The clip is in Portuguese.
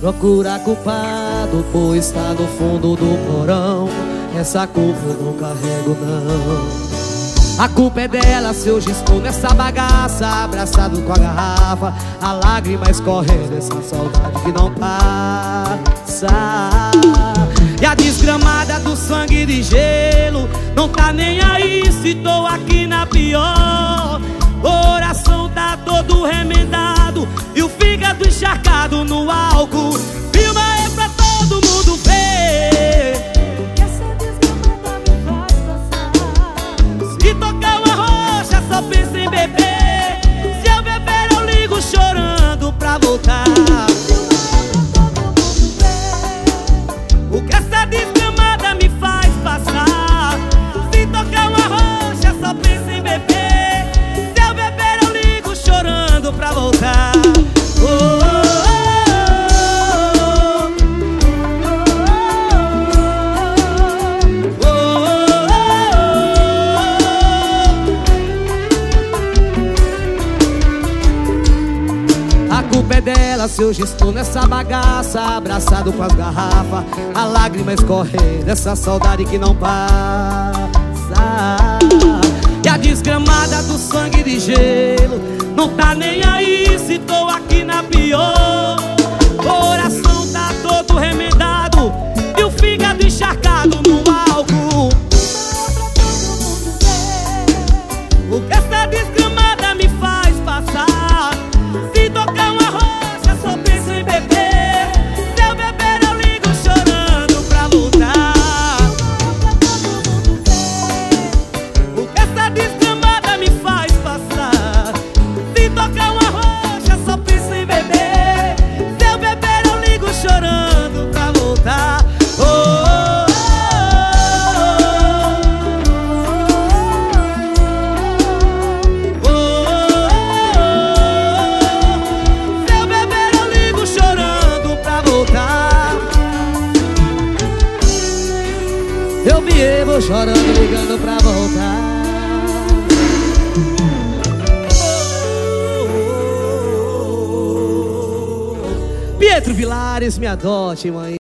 Procura culpado, pois está no fundo do porão. Essa culpa eu não carrego não. A culpa é dela se hoje estou nessa bagaça Abraçado com a garrafa A lágrima escorrendo, essa saudade que não passa. E a desgramada do sangue de gelo Não tá nem aí se tô aqui na pior encharcado no álcool. Filma aí pra todo mundo ver. Essa desgramada me faz passar. Se tocar uma rocha só pensa em beber. Se eu beber eu ligo chorando pra voltar. O que A culpa é dela se hoje nessa bagaça Abraçado com as garrafas. A lágrima escorre dessa saudade que não passa. E a desgramada do sangue de gelo Não tá nem aí se Eu bebo chorando ligando pra voltar. Pietro Vilares, me adote, mãe